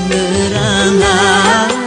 Merana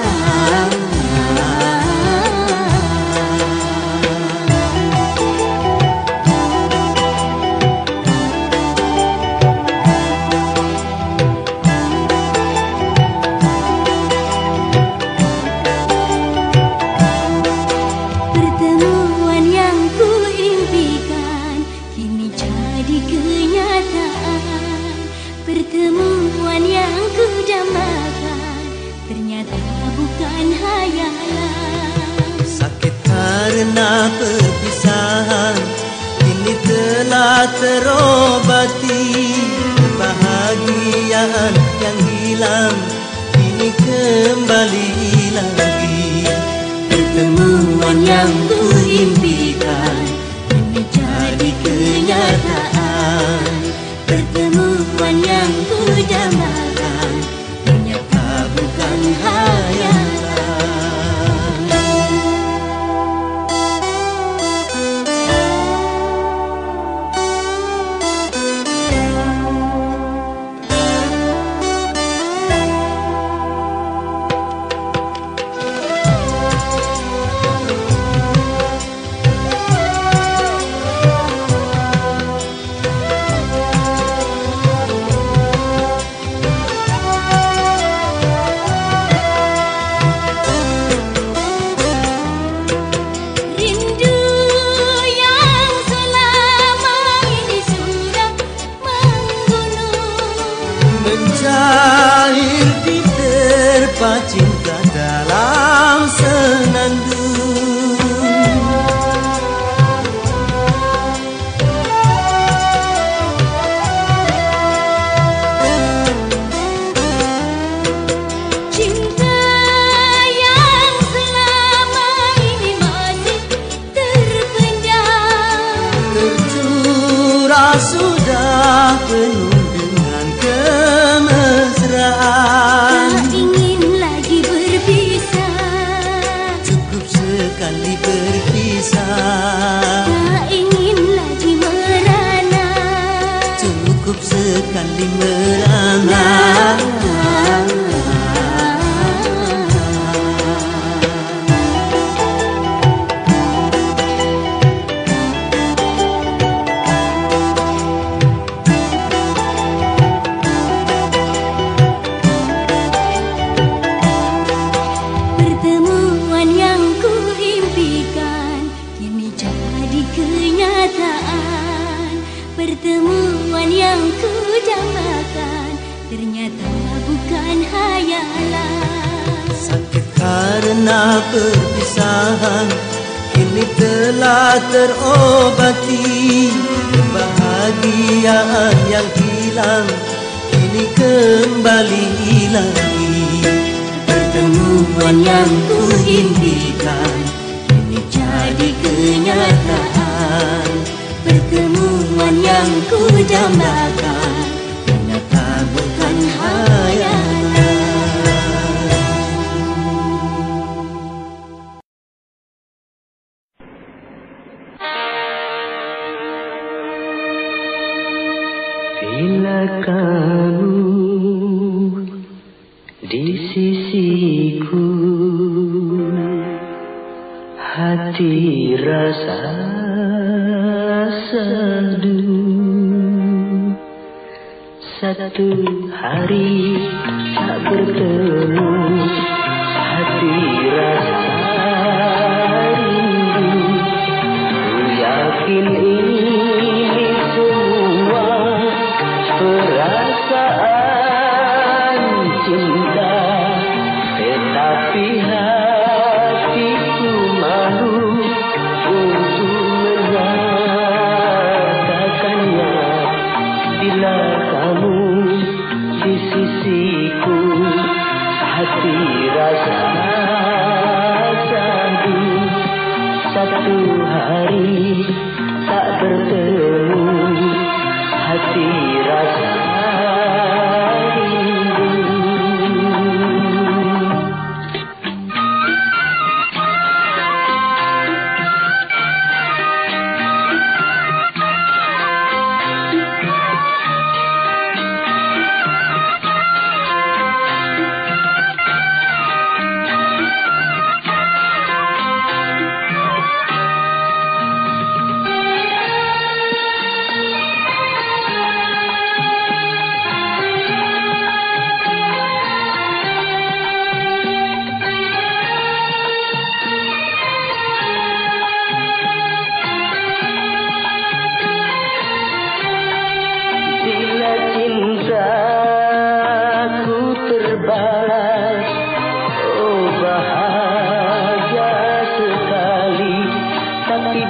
hati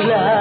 bila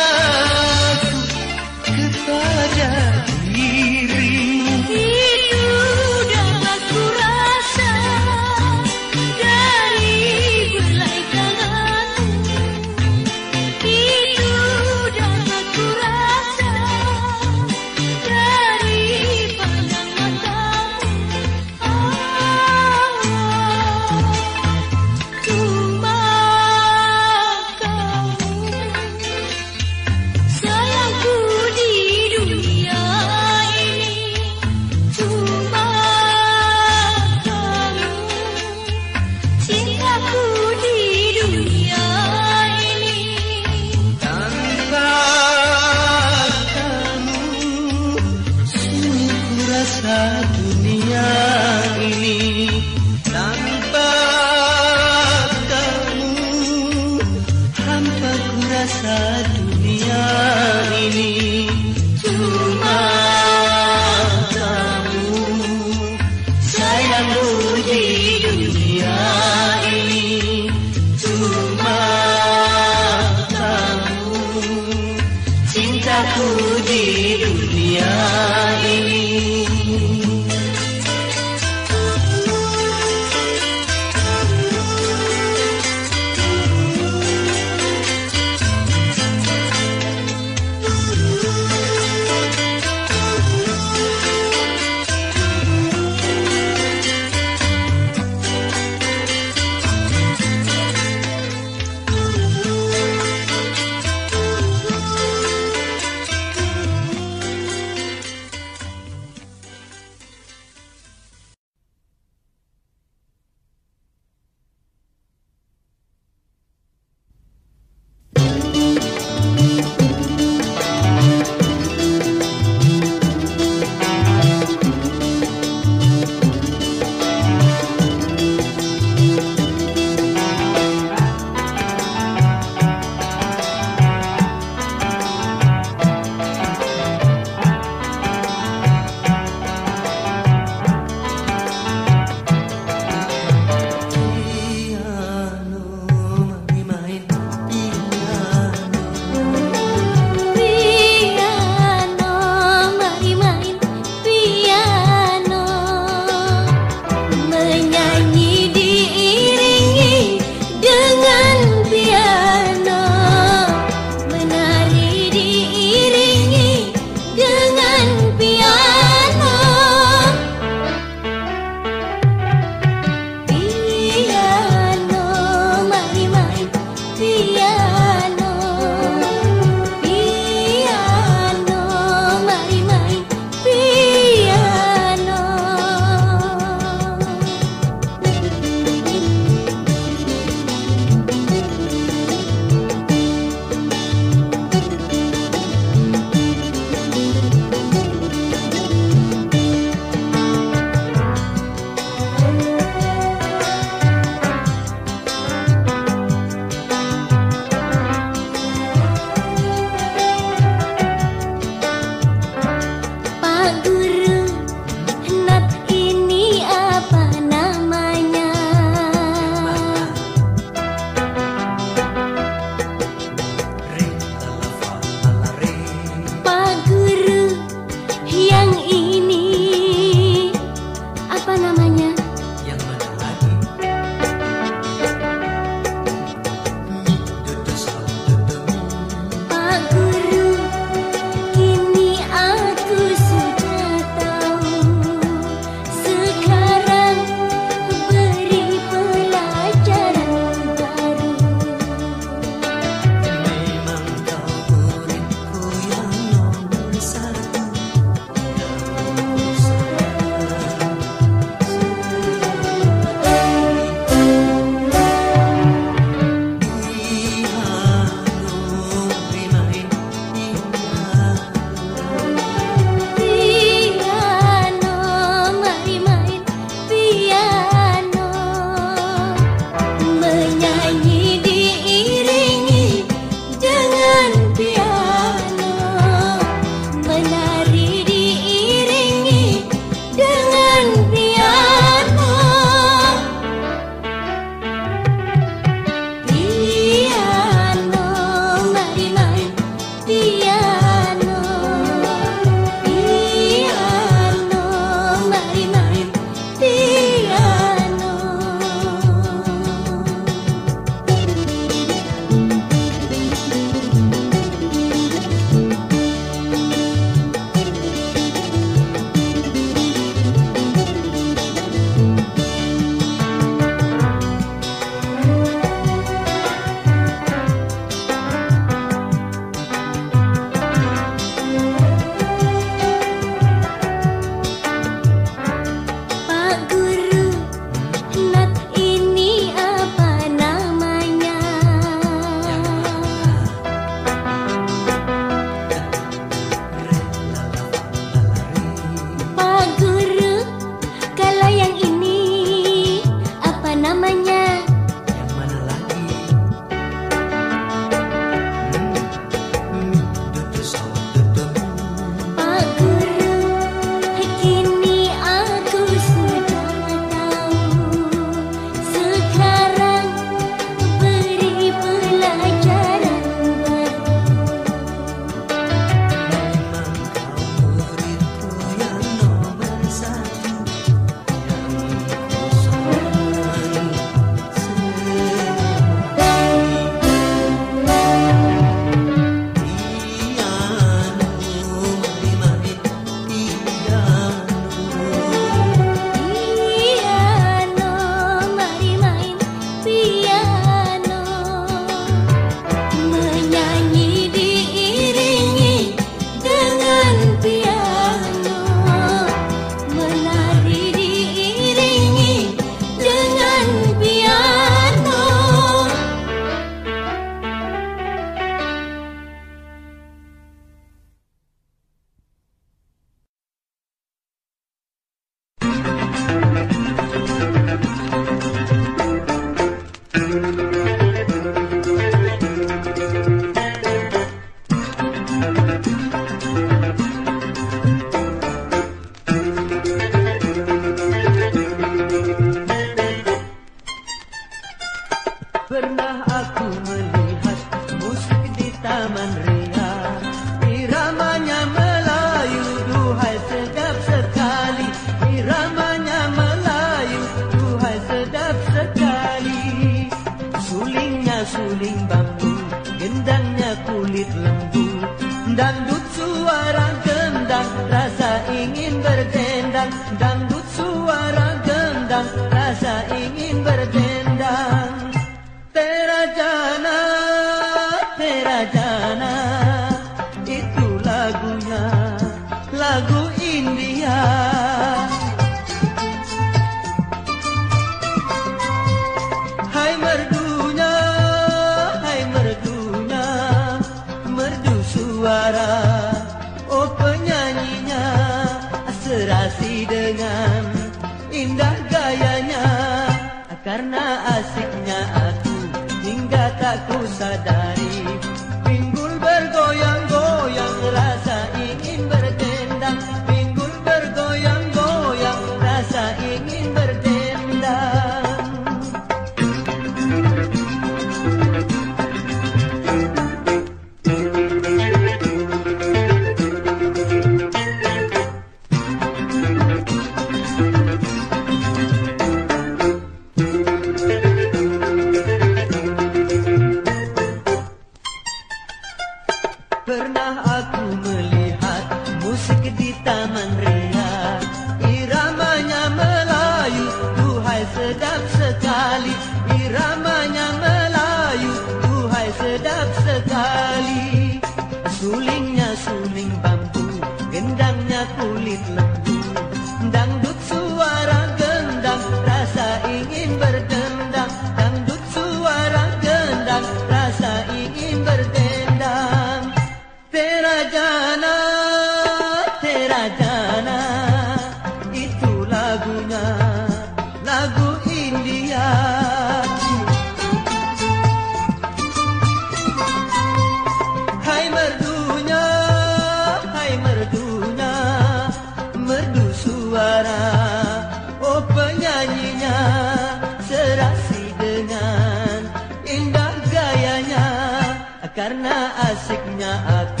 nga at uh,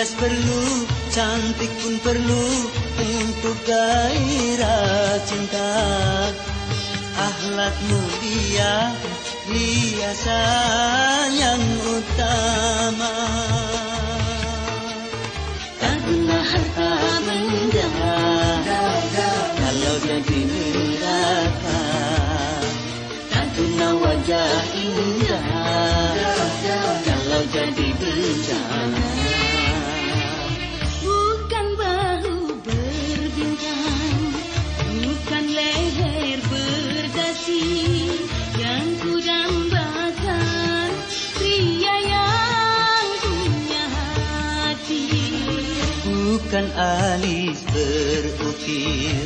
Hias perlu, cantik pun perlu Untuk gairah cinta. Ahlak mulia, hiasan yang utama. Karena harta benda Kalau jadi merata Karena wajah indah Kalau jadi bencana Bukan alis berukir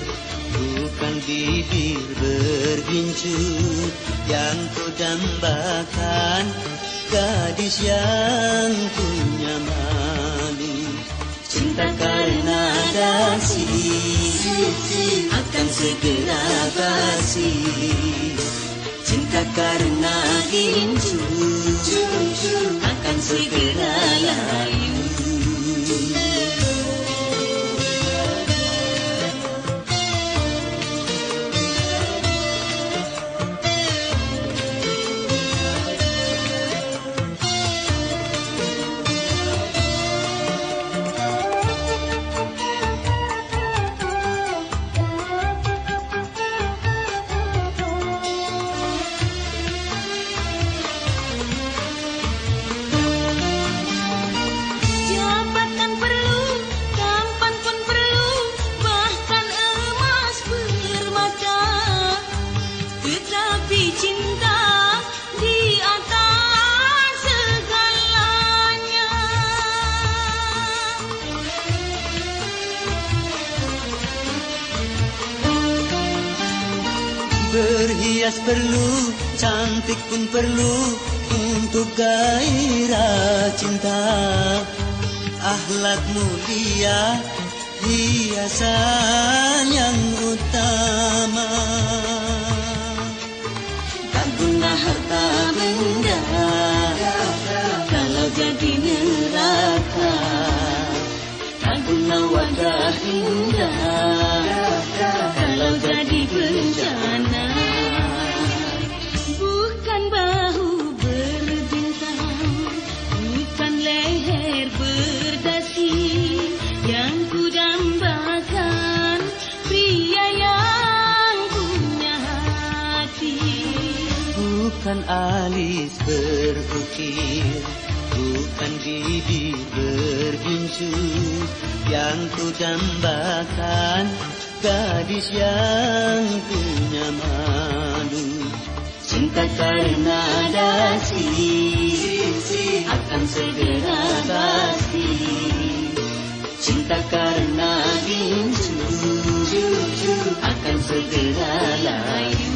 Bukan bibir bergincut Yang ku dambakan Gadis yang punya malu. Cinta karena dasi Akan segera basi. Cinta karena gincu Akan segera layu Berhias perlu, cantik pun perlu untuk gairah cinta. Akhlak mulia, hiasan yang utama. Tak guna harta benda kalau jadi neraka. Tak guna wajah indah Bukan alis berukir Bukan bibir bergincu Yang ku dambakan Gadis yang punya malu. Cinta karena dasi Akan segera basi. Cinta karena gincu Akan segera layu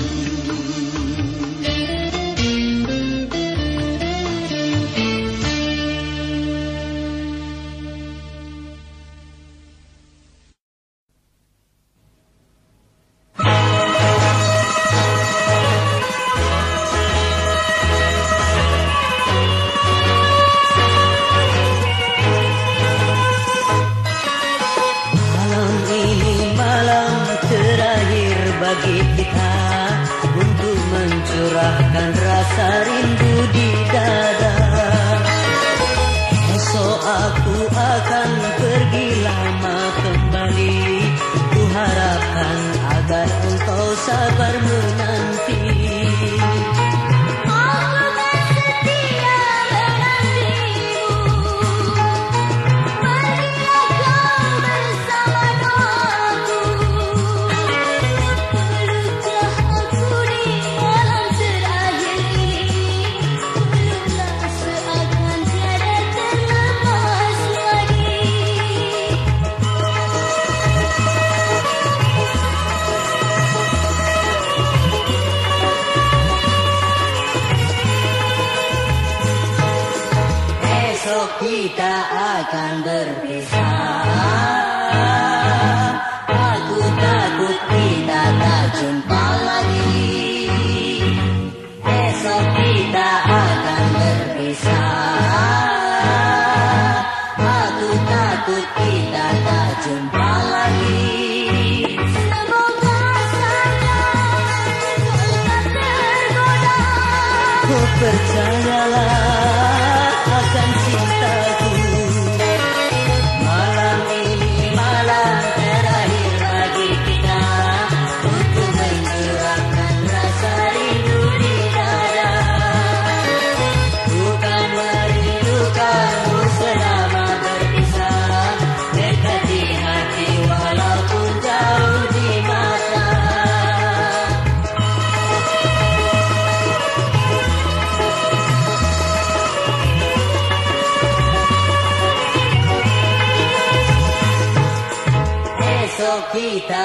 kita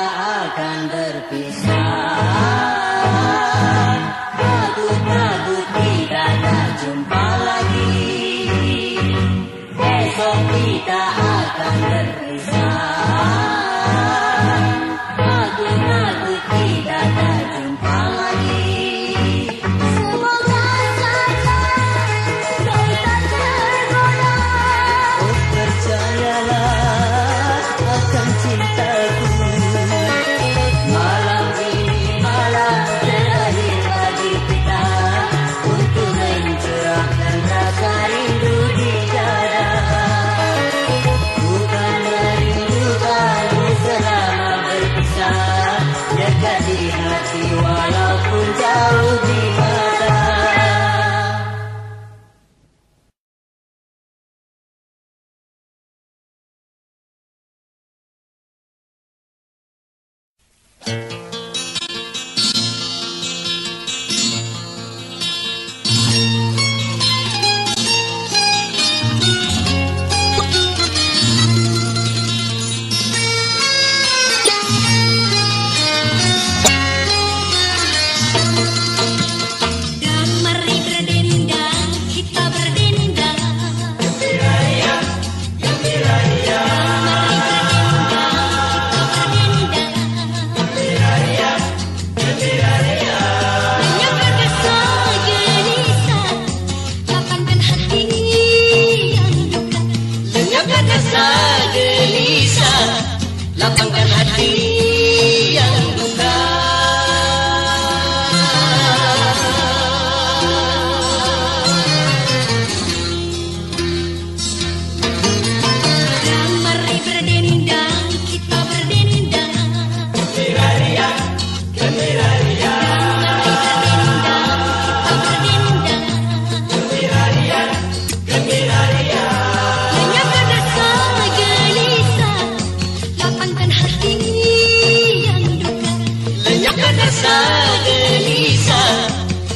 gelisah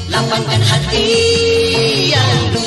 Lapangkan hati yang duka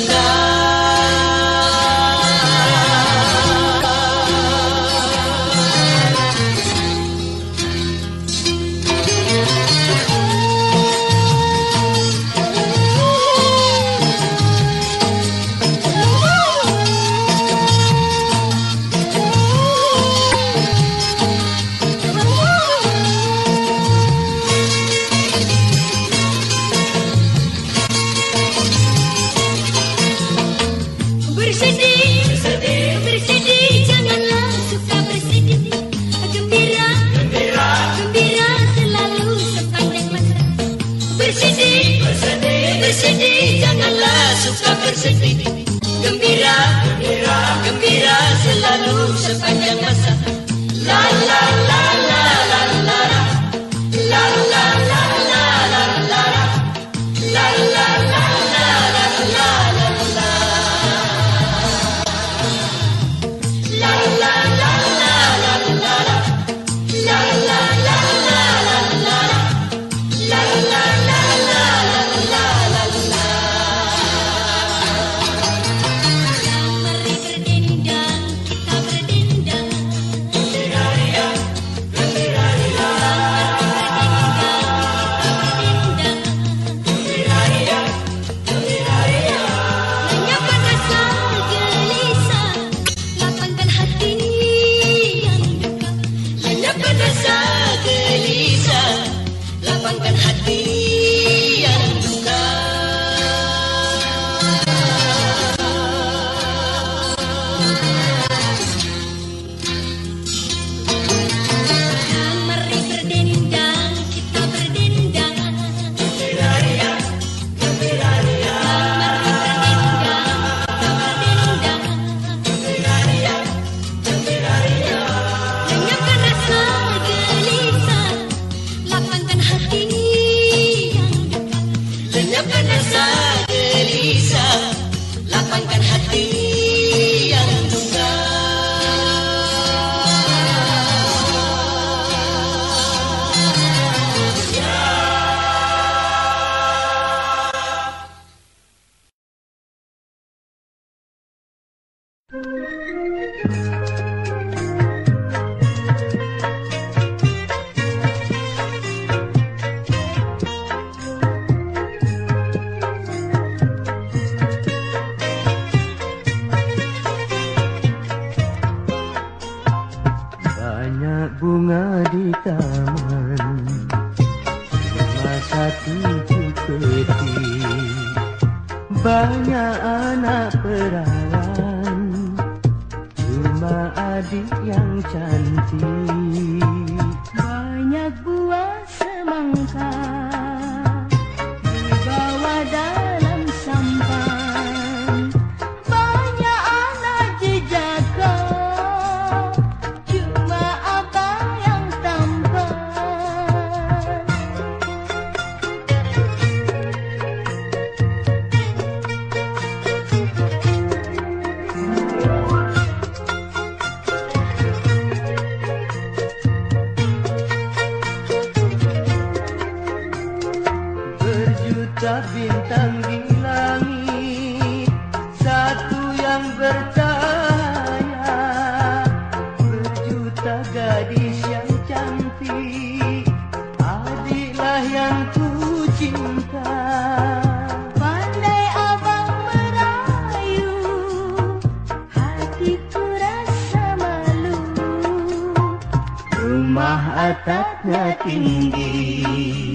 tatatnya tinggi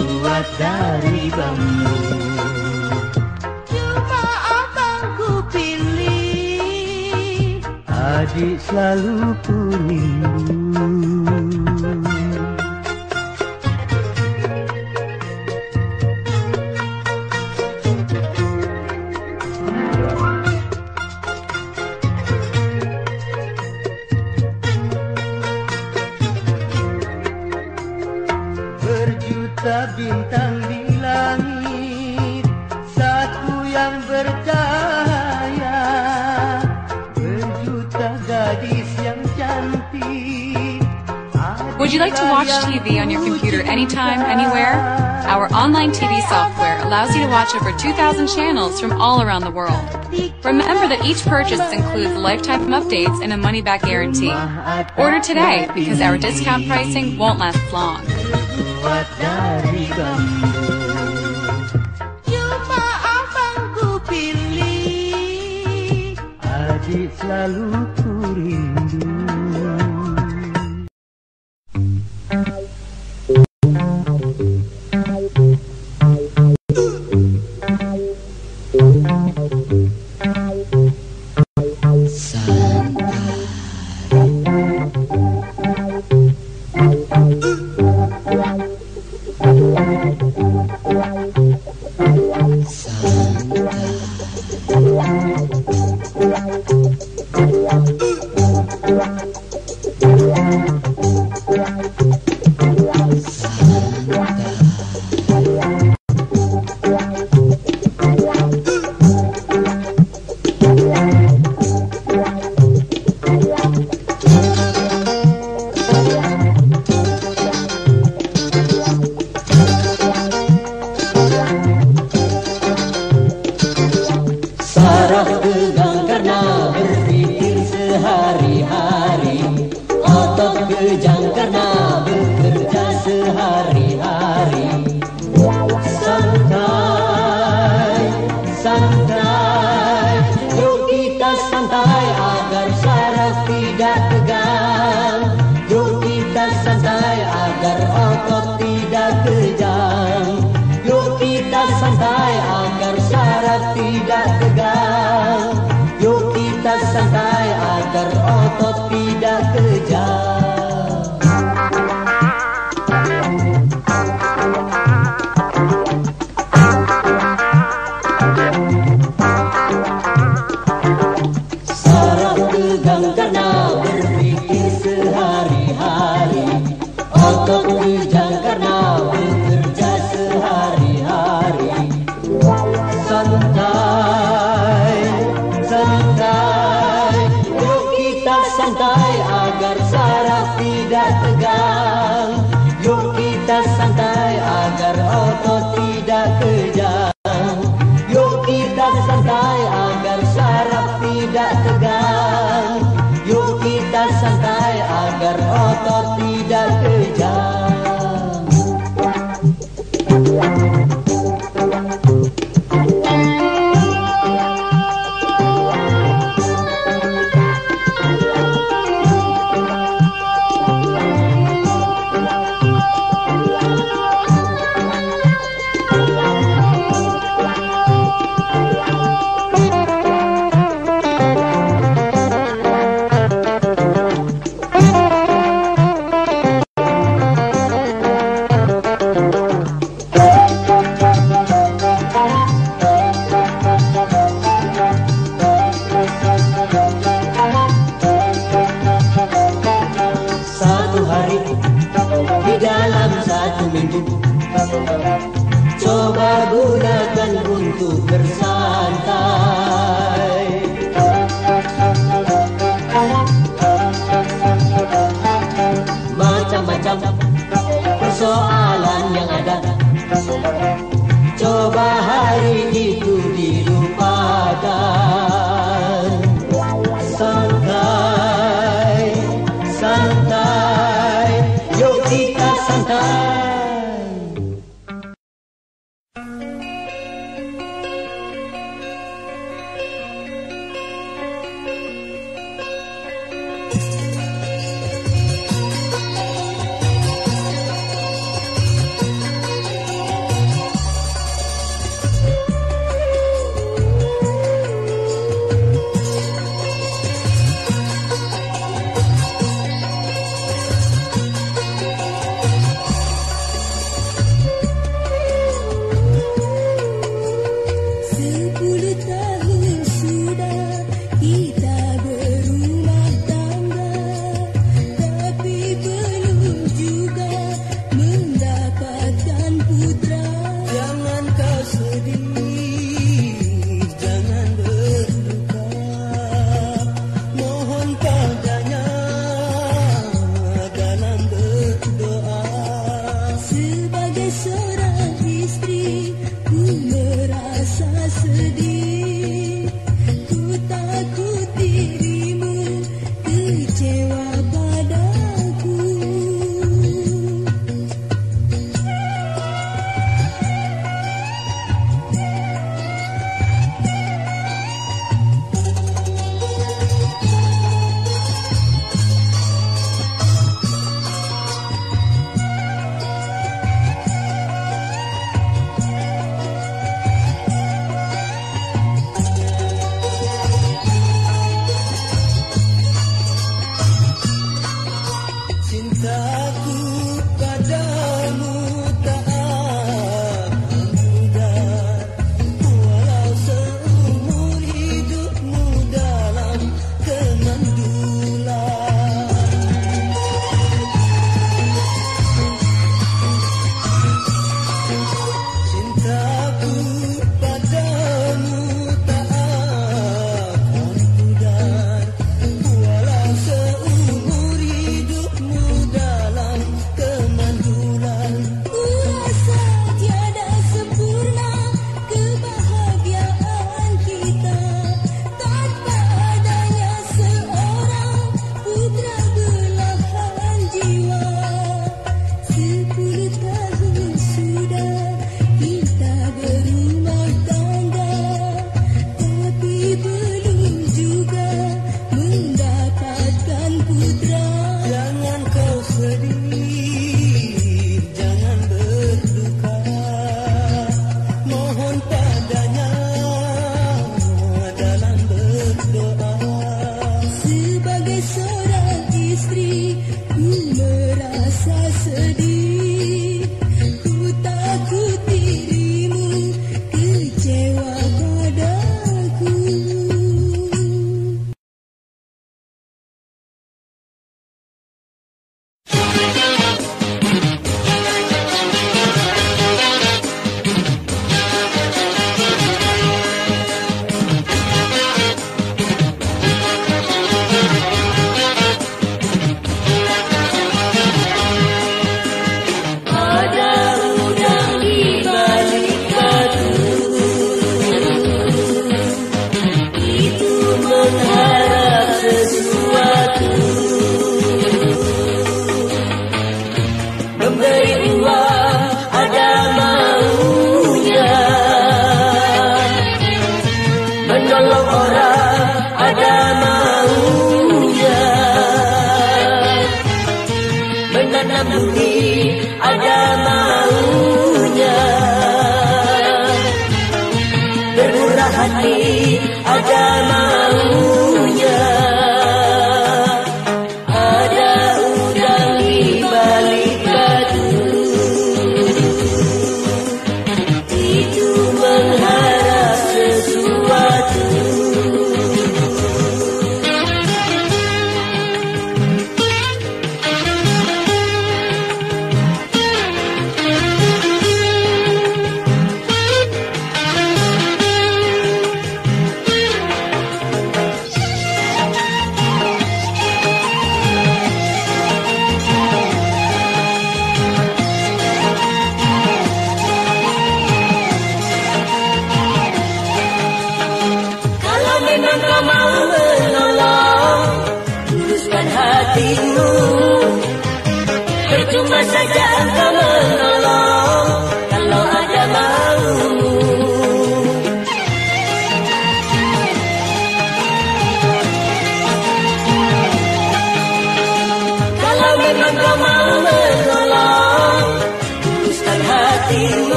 kuat dari bambu. Cuma abangku pilih Adik selalu ku rindu your computer anytime, anywhere? Our online TV software allows you to watch over 2,000 channels from all around the world. Remember that each purchase includes lifetime updates and a money back guarantee. Order today because our discount pricing won't last long.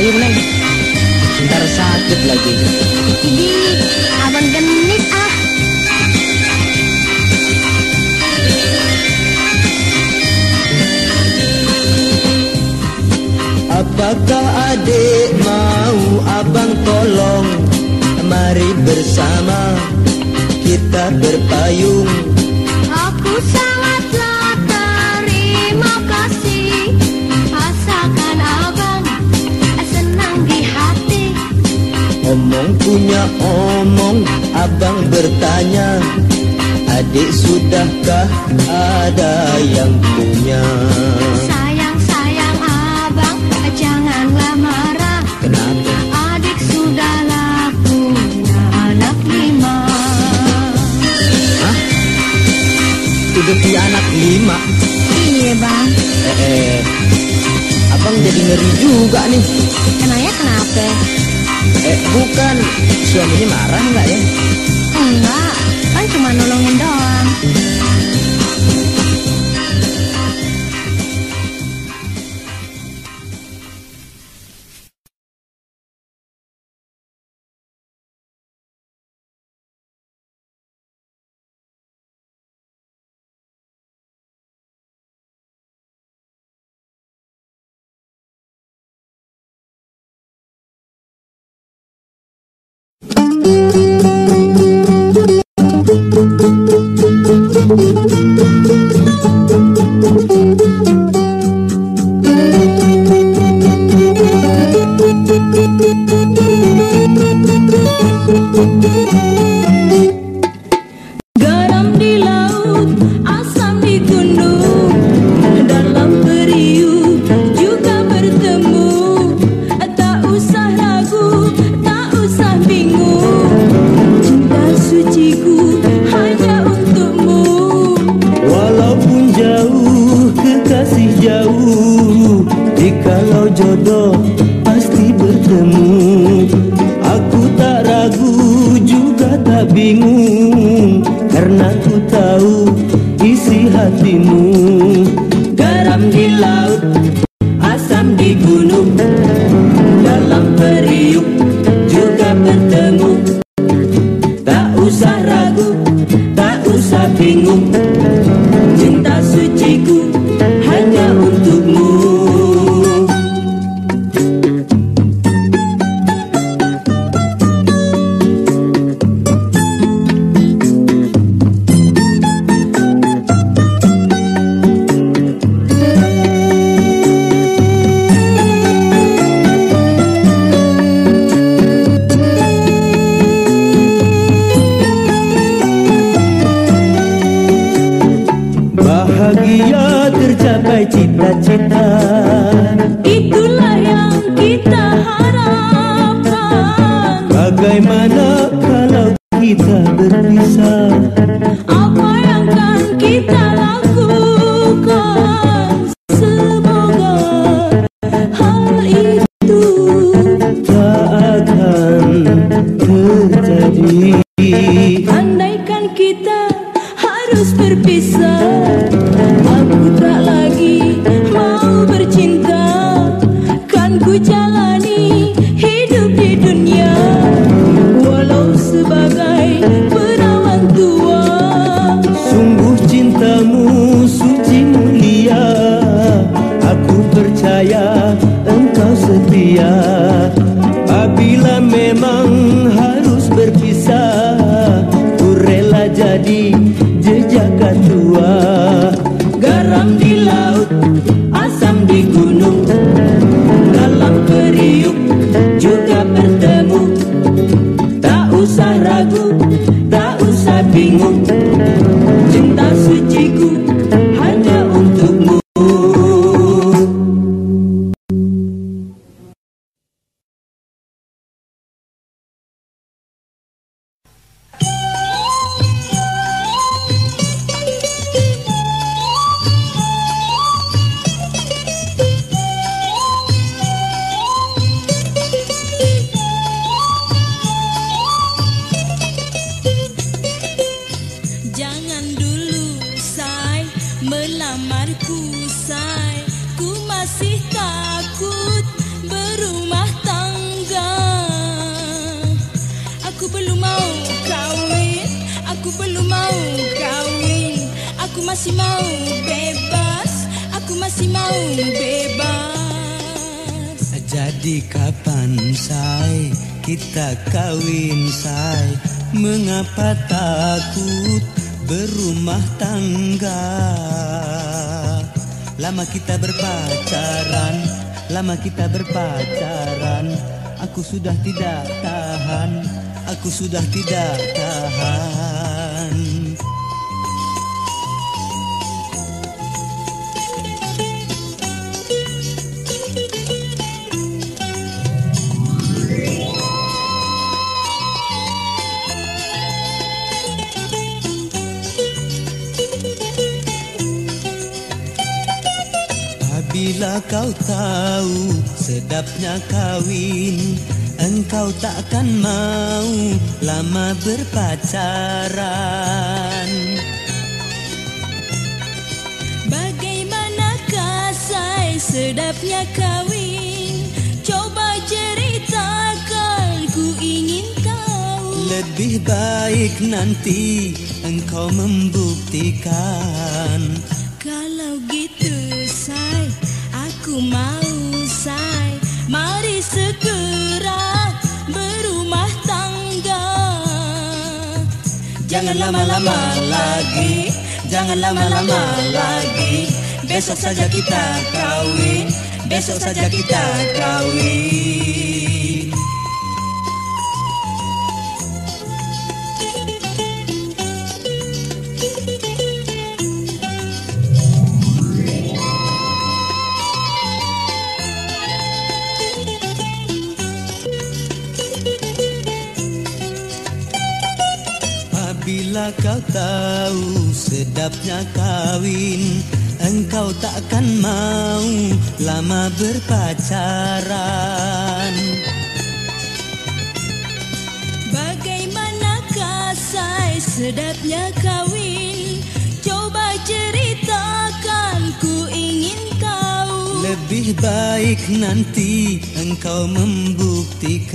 Ayo neng Ntar sakit lagi. Jadi abang genit ah. Apakah adik mau abang tolong? Mari bersama. punya omong, abang bertanya Adik sudahkah ada yang punya? Sayang, sayang abang, janganlah marah Kenapa? Adik sudahlah punya anak lima Hah? Udah punya anak lima? Iya bang Eh, eh. abang jadi ngeri juga nih Emangnya kenapa? Eh, bukan. Suaminya marah enggak ya? Enggak. Kan cuma nolongin doang. Lama berpacaran. Bagaimanakah say sedapnya kawin Coba ceritakan ku ingin tahu. Lebih baik nanti engkau membuktikan. Kalau gitu say Aku mau Jangan lama-lama lagi. Jangan lama-lama lagi. Besok saja kita kawin Besok saja kita kawin kau tahu sedapnya kawin Engkau takkan mau lama berpacaran. Bagaimanakah say sedapnya kawin Coba ceritakan ku ingin tahu. Lebih baik nanti engkau membuktikan.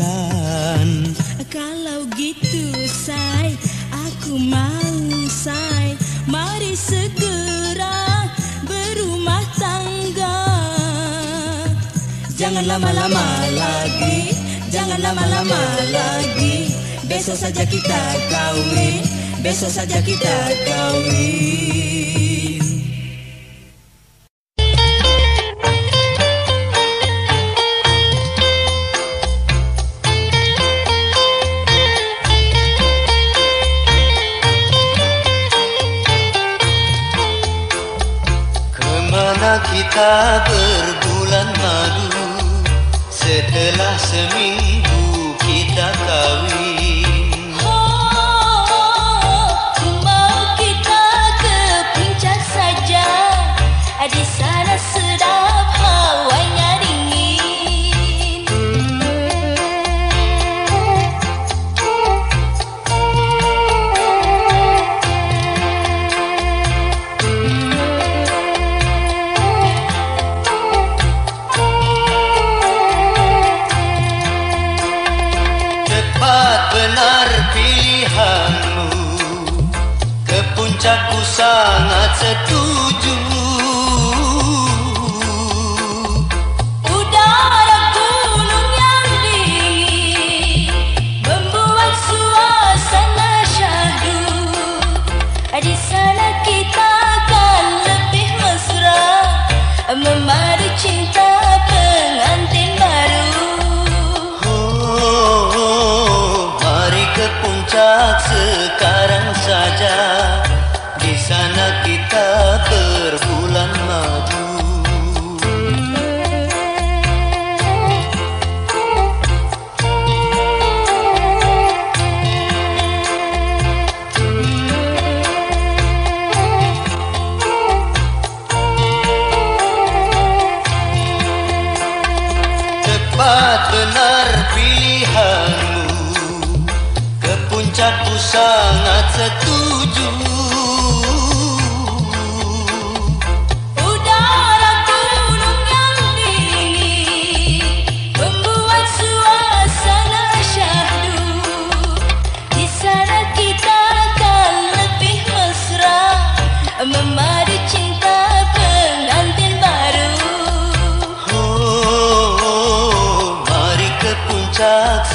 Kalau gitu say Jangan lama-lama lagi Jangan lama-lama lagi. Besok saja kita kawin Besok saja kita kawin kita berbulan madu. Setelah seminggu kita kawin Jackson.